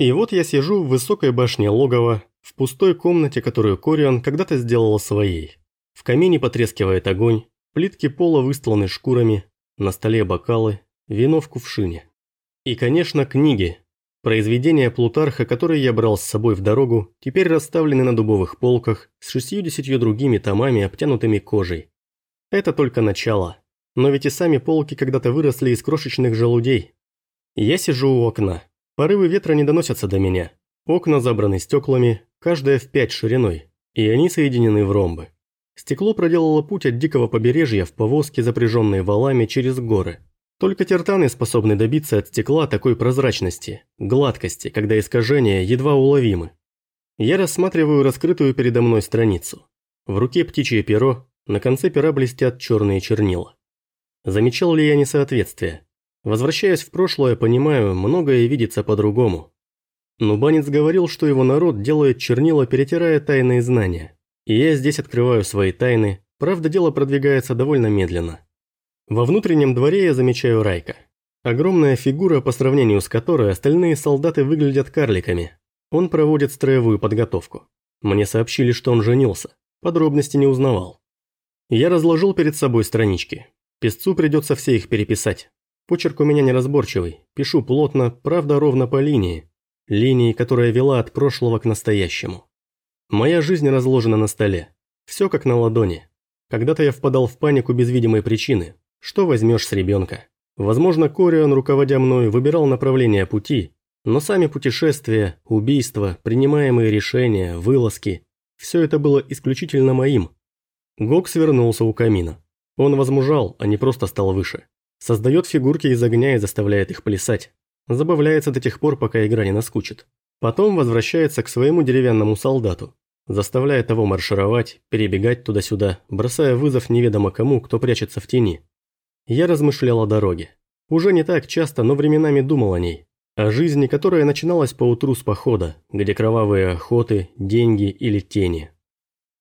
И вот я сижу в высокой башне логова, в пустой комнате, которую Кориан когда-то сделала своей. В камине потрескивает огонь, плитки пола выстланы шкурами, на столе бокалы, вино в кувшине. И, конечно, книги. Произведения Плутарха, которые я брал с собой в дорогу, теперь расставлены на дубовых полках с шестьюдесятью другими томами, обтянутыми кожей. Это только начало. Но ведь и сами полки когда-то выросли из крошечных желудей. Я сижу у окна. Порывы ветра не доносятся до меня. Окна забраны стеклами, каждая в пять шириной, и они соединены в ромбы. Стекло проделало путь от дикого побережья в повозке, запряженной валами через горы. Только тертаны способны добиться от стекла такой прозрачности, гладкости, когда искажения едва уловимы. Я рассматриваю раскрытую передо мной страницу. В руке птичье перо, на конце пера блестят черные чернила. Замечал ли я несоответствие? Возвращаясь в прошлое, понимаю, многое видится по-другому. Но Банец говорил, что его народ делает чернила, перетирая тайные знания. И я здесь открываю свои тайны, правда дело продвигается довольно медленно. Во внутреннем дворе я замечаю Райка. Огромная фигура, по сравнению с которой остальные солдаты выглядят карликами. Он проводит строевую подготовку. Мне сообщили, что он женился. Подробности не узнавал. Я разложил перед собой странички. Песцу придется все их переписать. Почерк у меня неразборчивый, пишу плотно, правда ровно по линии. Линии, которая вела от прошлого к настоящему. Моя жизнь разложена на столе. Все как на ладони. Когда-то я впадал в панику без видимой причины. Что возьмешь с ребенка? Возможно, Корион, руководя мной, выбирал направление пути, но сами путешествия, убийства, принимаемые решения, вылазки – все это было исключительно моим. Гок свернулся у камина. Он возмужал, а не просто стал выше. Создает фигурки из огня и заставляет их плясать. Забавляется до тех пор, пока игра не наскучит. Потом возвращается к своему деревянному солдату. Заставляя того маршировать, перебегать туда-сюда, бросая вызов неведомо кому, кто прячется в тени. Я размышлял о дороге. Уже не так часто, но временами думал о ней. О жизни, которая начиналась по утру с похода, где кровавые охоты, деньги или тени.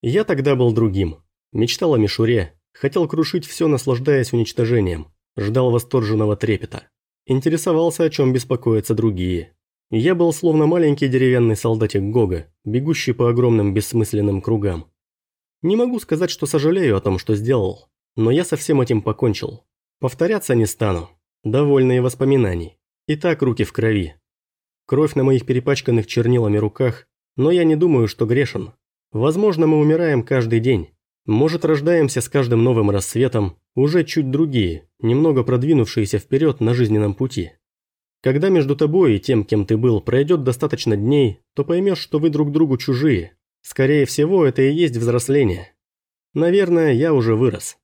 Я тогда был другим. Мечтал о мишуре, хотел крушить все, наслаждаясь уничтожением ждал восторженного трепета. Интересовался, о чем беспокоятся другие. Я был словно маленький деревянный солдатик Гога, бегущий по огромным бессмысленным кругам. Не могу сказать, что сожалею о том, что сделал, но я со всем этим покончил. Повторяться не стану. Довольные воспоминаний. И так руки в крови. Кровь на моих перепачканных чернилами руках, но я не думаю, что грешен. Возможно, мы умираем каждый день. Может, рождаемся с каждым новым рассветом, уже чуть другие, немного продвинувшиеся вперед на жизненном пути. Когда между тобой и тем, кем ты был, пройдет достаточно дней, то поймешь, что вы друг другу чужие. Скорее всего, это и есть взросление. Наверное, я уже вырос.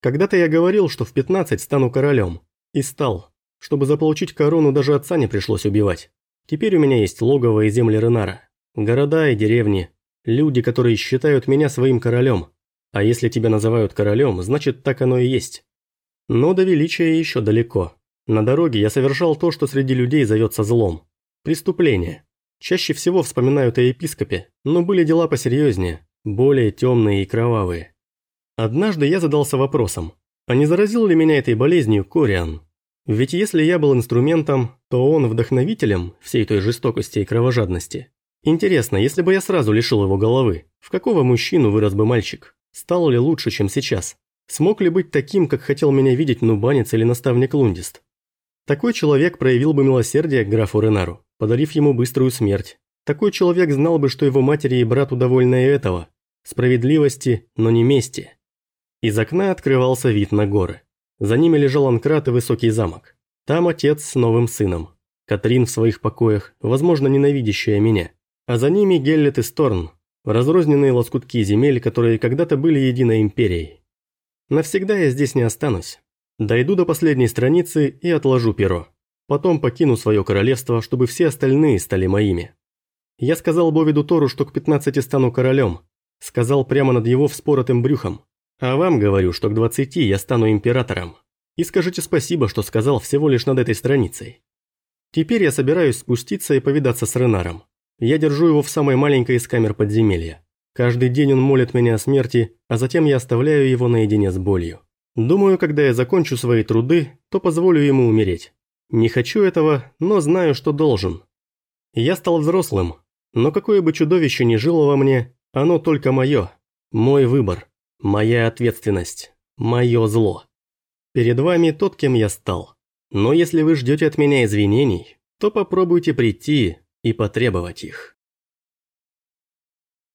Когда-то я говорил, что в 15 стану королем. И стал. Чтобы заполучить корону, даже отца не пришлось убивать. Теперь у меня есть логово и земли Ренара. Города и деревни. Люди, которые считают меня своим королем. А если тебя называют королем, значит так оно и есть. Но до величия еще далеко. На дороге я совершал то, что среди людей зовется злом. Преступление. Чаще всего вспоминают о епископе, но были дела посерьезнее, более темные и кровавые. Однажды я задался вопросом, а не заразил ли меня этой болезнью Кориан? Ведь если я был инструментом, то он вдохновителем всей той жестокости и кровожадности. Интересно, если бы я сразу лишил его головы, в какого мужчину вырос бы мальчик? Стал ли лучше, чем сейчас? Смог ли быть таким, как хотел меня видеть нубанец или наставник Лундист? Такой человек проявил бы милосердие к графу Ренару, подарив ему быструю смерть. Такой человек знал бы, что его матери и брату довольны и этого. Справедливости, но не мести. Из окна открывался вид на горы. За ними лежал Анкрат и высокий замок. Там отец с новым сыном. Катрин в своих покоях, возможно, ненавидящая меня. А за ними Геллет и Сторн, разрозненные лоскутки земель, которые когда-то были единой империей. Навсегда я здесь не останусь. Дойду до последней страницы и отложу перо. Потом покину свое королевство, чтобы все остальные стали моими. Я сказал Бовиду Тору, что к 15 стану королем. Сказал прямо над его вспоротым брюхом. А вам говорю, что к 20 я стану императором. И скажите спасибо, что сказал всего лишь над этой страницей. Теперь я собираюсь спуститься и повидаться с Ренаром. Я держу его в самой маленькой из камер подземелья. Каждый день он молит меня о смерти, а затем я оставляю его наедине с болью. Думаю, когда я закончу свои труды, то позволю ему умереть. Не хочу этого, но знаю, что должен. Я стал взрослым, но какое бы чудовище ни жило во мне, оно только мое. Мой выбор, моя ответственность, мое зло. Перед вами тот, кем я стал. Но если вы ждете от меня извинений, то попробуйте прийти, и потребовать их.